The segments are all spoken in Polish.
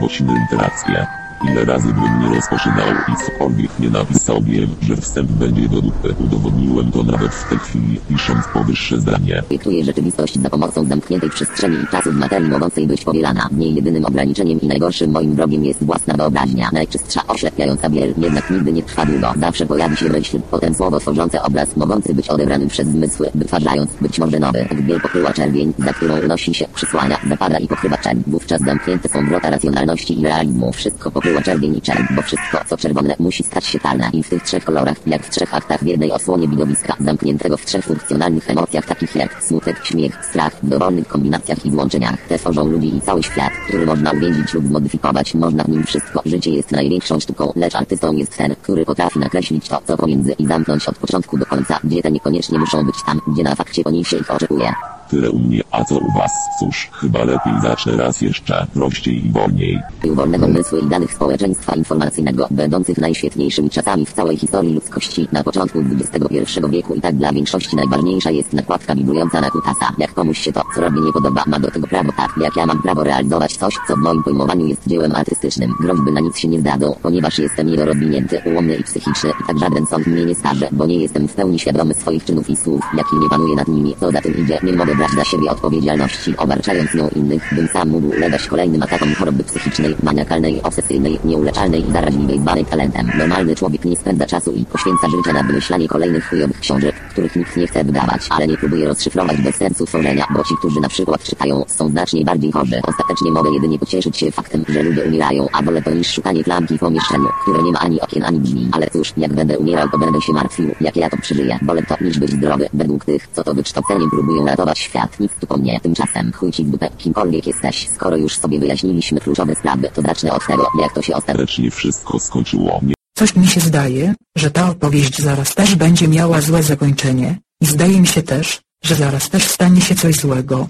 bośmy interakcje. Ile razy bym nie rozpoczynał i cokolwiek nie napisał wiem, że wstęp będzie do dupy. Udowodniłem to nawet w tej chwili, pisząc powyższe zdanie. Projektuje rzeczywistość za pomocą zamkniętej przestrzeni i czasu w materii mogącej być powielana. W niej jedynym ograniczeniem i najgorszym moim wrogiem jest własna wyobraźnia. Najczystsza oślepiająca biel, jednak nigdy nie trwa długo. Zawsze pojawi się myśl, potem słowo tworzące obraz, mogący być odebrany przez zmysły, wytwarzając być może nowy. Biel pokryła czerwień, za którą unosi się, przysłania, zapada i pokrywa czerń. Wówczas zamknięte są wrota racjonalności i realizmu. Wszystko pokryła czerwień i czerń, bo wszystko, co czerwone, musi stać się talne. I w tych trzech kolorach, jak w trzech aktach w jednej osłonie widowiska, zamkniętego w trzech funkcjonalnych emocjach takich jak smutek, śmiech, strach, w dowolnych kombinacjach i złączeniach. Te tworzą ludzi i cały świat, który można uwięzić lub zmodyfikować. Można w nim wszystko. Życie jest największą sztuką, lecz artystą jest ten, który potrafi nakreślić to, co pomiędzy i zamknąć od początku do końca, gdzie te niekoniecznie muszą być tam, gdzie na fakcie po nich się ich oczekuje. Tyle u mnie, a co u was? Cóż, chyba lepiej zacznę raz jeszcze, prościej i wolniej. i wolnego umysłu i danych społeczeństwa informacyjnego, będących najświetniejszymi czasami w całej historii ludzkości na początku XXI wieku i tak dla większości najważniejsza jest nakładka wibrująca na kutasa. Jak komuś się to, co robię nie podoba, ma do tego prawo tak, jak ja mam prawo realizować coś, co w moim pojmowaniu jest dziełem artystycznym. Groźby na nic się nie zdadzą, ponieważ jestem niedorozwinięty, ułomny i psychiczny i tak żaden sąd mnie nie skaże, bo nie jestem w pełni świadomy swoich czynów i słów, jaki nie panuje nad nimi, co za tym idzie, nie mogę brać dla siebie odpowiedzialności, obarczając nią innych, bym sam mógł ulegać kolejnym atakom choroby psychicznej, maniakalnej, obsesyjnej, nieuleczalnej i zaraźliwej zwanej talentem. Normalny człowiek nie spędza czasu i poświęca życie na wymyślanie kolejnych chujowych książek, których nikt nie chce wydawać, ale nie próbuje rozszyfrować bez sensu tworzenia, bo ci, którzy na przykład czytają, są znacznie bardziej chorzy. Ostatecznie mogę jedynie pocieszyć się faktem, że ludzie umierają, a wolę to niż szukanie klamki w pomieszczeniu, które nie ma ani okien, ani drzwi. Ale cóż, jak będę umierał, to będę się martwił, jak ja to przeżyję. Wolę to niż być zdrowy, według tych, co to wykształceniem próbują ratować świat. Nic tu po mnie. Tymczasem, chuj ci w dupę, kimkolwiek jesteś. Skoro już sobie wyjaśniliśmy kluczowe sprawy, to zacznę od tego, jak to się ostatecznie wszystko skończyło mnie. Coś mi się zdaje, że ta opowieść zaraz też będzie miała złe zakończenie i zdaje mi się też, że zaraz też stanie się coś złego.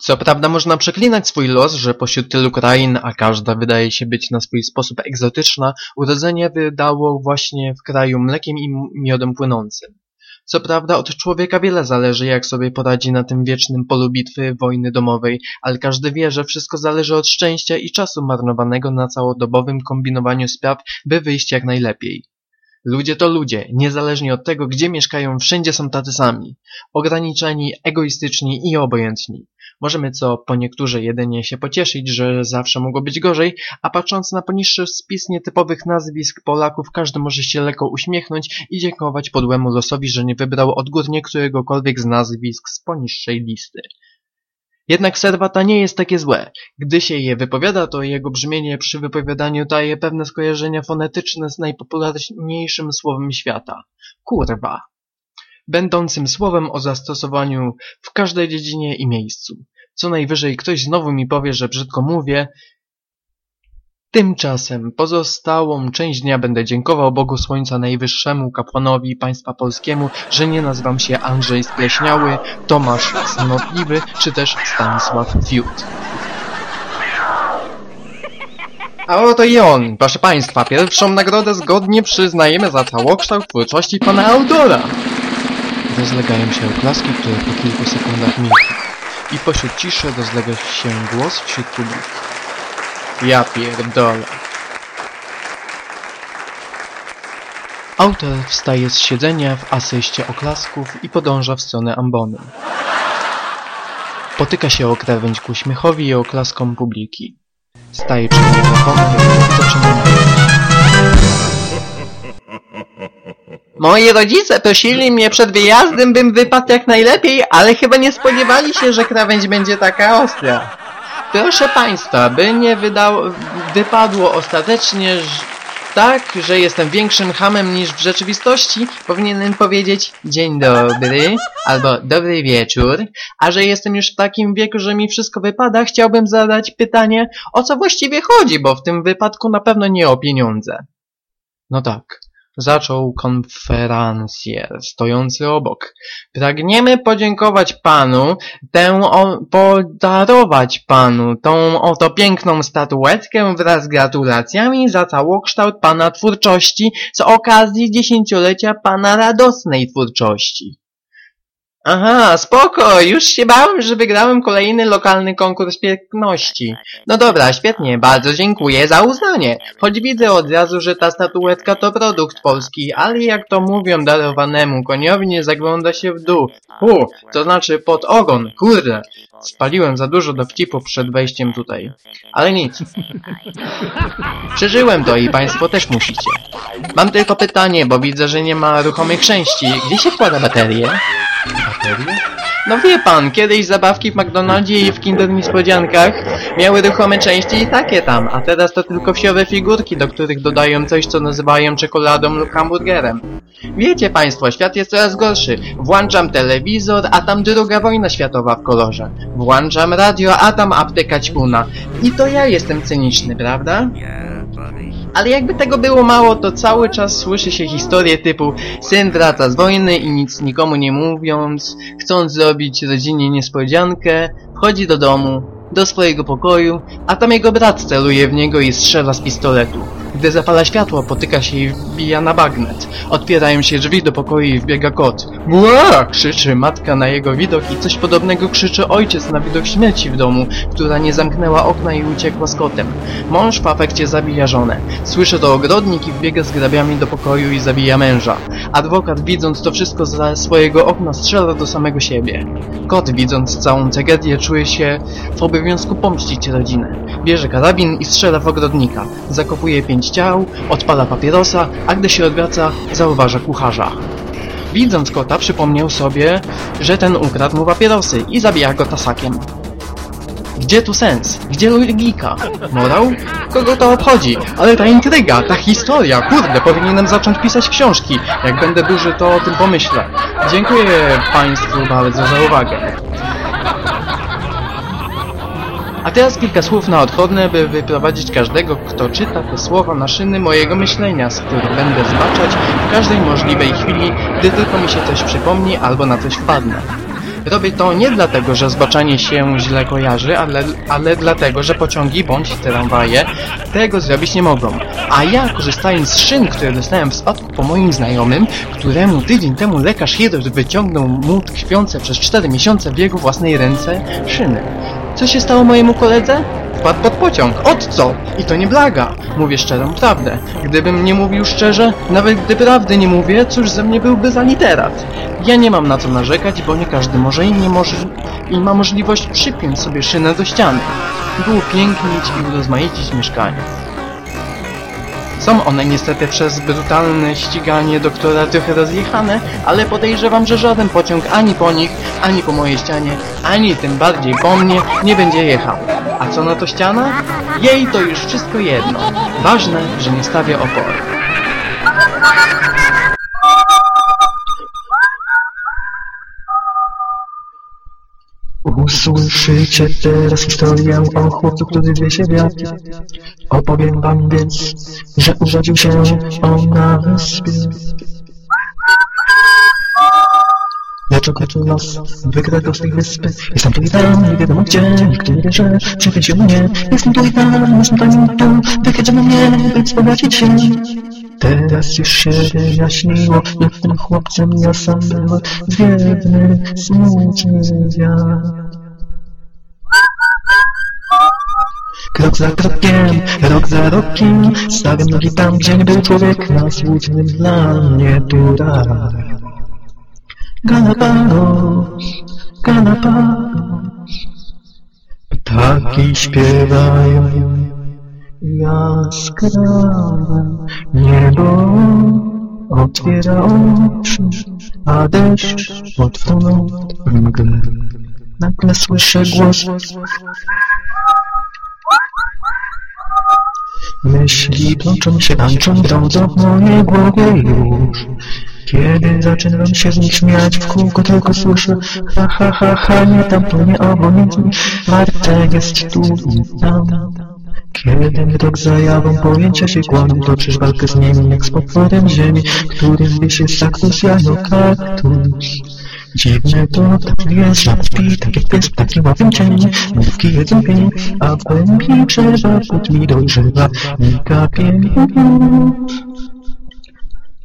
Co prawda można przeklinać swój los, że pośród tylu krain, a każda wydaje się być na swój sposób egzotyczna, urodzenie wydało właśnie w kraju mlekiem i miodem płynącym. Co prawda od człowieka wiele zależy, jak sobie poradzi na tym wiecznym polu bitwy wojny domowej, ale każdy wie, że wszystko zależy od szczęścia i czasu marnowanego na całodobowym kombinowaniu spraw, by wyjść jak najlepiej. Ludzie to ludzie, niezależnie od tego, gdzie mieszkają, wszędzie są tacy sami. Ograniczeni, egoistyczni i obojętni. Możemy co po niektórzy jedynie się pocieszyć, że zawsze mogło być gorzej, a patrząc na poniższy spis nietypowych nazwisk Polaków, każdy może się lekko uśmiechnąć i dziękować podłemu losowi, że nie wybrał odgórnie któregokolwiek z nazwisk z poniższej listy. Jednak serwata nie jest takie złe. Gdy się je wypowiada, to jego brzmienie przy wypowiadaniu daje pewne skojarzenia fonetyczne z najpopularniejszym słowem świata. Kurwa. Będącym słowem o zastosowaniu w każdej dziedzinie i miejscu. Co najwyżej ktoś znowu mi powie, że brzydko mówię. Tymczasem pozostałą część dnia będę dziękował Bogu Słońca Najwyższemu, kapłanowi państwa polskiemu, że nie nazywam się Andrzej Spleśniały, Tomasz Cnotliwy, czy też Stanisław Fiut. A oto i on, proszę państwa, pierwszą nagrodę zgodnie przyznajemy za całokształt twórczości pana autora. Rozlegają się oklaski, które po kilku sekundach milkną. I pośród ciszy rozlega się głos wśród publiki. Ja pierdolę. Autor wstaje z siedzenia w asyście oklasków i podąża w stronę ambony. Potyka się o krawędź ku śmiechowi i oklaskom publiki. Staje przed mikrofonem i zaczyna mówić. Moi rodzice prosili mnie przed wyjazdem, bym wypadł jak najlepiej, ale chyba nie spodziewali się, że krawędź będzie taka ostra. Proszę Państwa, by nie wydał, wypadło ostatecznie tak, że jestem większym hamem niż w rzeczywistości, powinienem powiedzieć dzień dobry albo dobry wieczór, a że jestem już w takim wieku, że mi wszystko wypada, chciałbym zadać pytanie, o co właściwie chodzi, bo w tym wypadku na pewno nie o pieniądze. No tak. Zaczął konferencjer stojący obok. Pragniemy podziękować panu, tę podarować panu tą oto piękną statuetkę wraz z gratulacjami za całokształt pana twórczości z okazji dziesięciolecia pana radosnej twórczości. Aha, spoko, już się bałem, że wygrałem kolejny lokalny konkurs piękności. No dobra, świetnie, bardzo dziękuję za uznanie. Choć widzę od razu, że ta statuetka to produkt polski, ale jak to mówią darowanemu koniowi nie zagląda się w dół. U, to znaczy pod ogon, kurde. Spaliłem za dużo dowcipów przed wejściem tutaj. Ale nic. Przeżyłem to i państwo też musicie. Mam tylko pytanie, bo widzę, że nie ma ruchomych części. Gdzie się wkłada baterie? Baterie? No wie pan, kiedyś zabawki w McDonaldzie i w Kinder Niespodziankach miały ruchome części i takie tam, a teraz to tylko wsiowe figurki, do których dodają coś, co nazywają czekoladą lub hamburgerem. Wiecie państwo, świat jest coraz gorszy. Włączam telewizor, a tam druga wojna światowa w kolorze. Włączam radio, a tam apteka ćpuna. I to ja jestem cyniczny, prawda? Ale jakby tego było mało, to cały czas słyszy się historie typu syn wraca z wojny i nic nikomu nie mówiąc, chcąc zrobić rodzinie niespodziankę, wchodzi do domu, do swojego pokoju, a tam jego brat celuje w niego i strzela z pistoletu. Gdy zapala światło, potyka się i wbija na bagnet. Otwierają się drzwi do pokoju i wbiega kot. Ła! krzyczy matka na jego widok i coś podobnego krzyczy ojciec na widok śmierci w domu, która nie zamknęła okna i uciekła z kotem. Mąż w afekcie zabija żonę. Słyszy to ogrodnik i wbiega z grabiami do pokoju i zabija męża. Adwokat widząc to wszystko za swojego okna strzela do samego siebie. Kot widząc całą tragedię czuje się w obowiązku pomścić rodzinę. Bierze karabin i strzela w ogrodnika. Zakopuje pięć ciał, odpala papierosa, a gdy się odwraca, zauważa kucharza. Widząc kota, przypomniał sobie, że ten ukradł mu papierosy i zabija go tasakiem. Gdzie tu sens? Gdzie logika? Morał? Kogo to obchodzi? Ale ta intryga, ta historia, kurde, powinienem zacząć pisać książki. Jak będę duży, to o tym pomyślę. Dziękuję Państwu bardzo za uwagę. A teraz kilka słów na odchodne, by wyprowadzić każdego, kto czyta te słowa na szyny mojego myślenia, z których będę zbaczać w każdej możliwej chwili, gdy tylko mi się coś przypomni albo na coś wpadnę. Robię to nie dlatego, że zbaczanie się źle kojarzy, ale, ale dlatego, że pociągi bądź tramwaje tego zrobić nie mogą. A ja, korzystając z szyn, które dostałem w spadku po moim znajomym, któremu tydzień temu lekarz chirurg wyciągnął mu tkwiące przez 4 miesiące w jego własnej ręce szyny. Co się stało mojemu koledze? Wpadł pod pociąg. Od co? I to nie blaga. Mówię szczerą prawdę. Gdybym nie mówił szczerze, nawet gdy prawdy nie mówię, cóż ze mnie byłby za literat. Ja nie mam na co narzekać, bo nie każdy może i nie może i ma możliwość przypiąć sobie szynę do ściany. Było pięknić i urozmaicić mieszkanie. Są one niestety przez brutalne ściganie doktora trochę rozjechane, ale podejrzewam, że żaden pociąg ani po nich, ani po mojej ścianie, ani tym bardziej po mnie nie będzie jechał. A co na to ściana? Jej to już wszystko jedno. Ważne, że nie stawia oporu. Usłyszycie teraz historię o chłopcu, który wiesie wiatr. Opowiem wam więc, że urodził się on na wyspie. Lecz okrył los, wykradł z tej wyspy. Jestem tu i tam, nie wiadomo gdzie, nikt nie wie, że przychwycił mnie. Jestem tu i tam, jestem tam i tu, wychwyciono mnie, by wzbogacić się. Teraz już się wyjaśniło, jak tym chłopcem ja sam byłem, zwiewny, smutny wiatr. Krok za krokiem, rok za rokiem, stawiam nogi tam, gdzie nie był człowiek na słusznym dla mnie turaj. Galapagos, Galapagos, ptaki śpiewają jaskrawe, niebo otwiera oczy, a deszcz odtonął w mgle. Nagle słyszę głos Myśli plączą się, tańczą, brądzą w mojej głowie już. Kiedy zaczynam się z nich śmiać, w kółko tylko słyszę Ha, ha, ha, ha, nie tam, to nie obojętnie, warte jest tu i tam. Kiedy mrok zajawą pojęcia się kłamią, toczysz walkę z nimi jak z potworem ziemi, którym wisi saktus jano kaktus. Dziwne to że śpi, tak jak pies w takim ławym cieniu. Mówki jedzą pień, a w głębi drzewa płód mi dojrzewa i kapie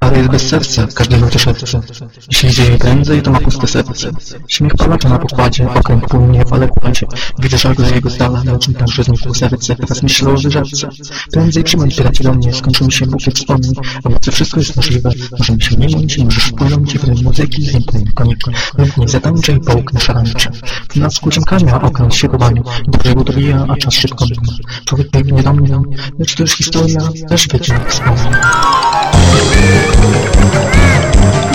Ale jest bez serca, każdego szepce. Jeśli dzieje prędzej, to ma puste serce. Śmiech palacza na pokładzie, okręt płynie w alekwadzie. Widzę jego z dala, lecz mi także znikło serce. Teraz myślę o wyrzeczce. Prędzej przyjmąć tyle do mnie, skończył się bukiet wspomnień. A obcy wszystko jest możliwe. Możemy się i możesz wpłynąć w rytm muzyki, zniknę konik. Lub nie zatańczę i połknę szarańcze. Na skłuciem karmia, okręt się powalił. Do brzegu dobija, a czas szybko mija. Człowiek biegnie do mnie, lecz to już historia, też wiecie jak wspomnę. Ah!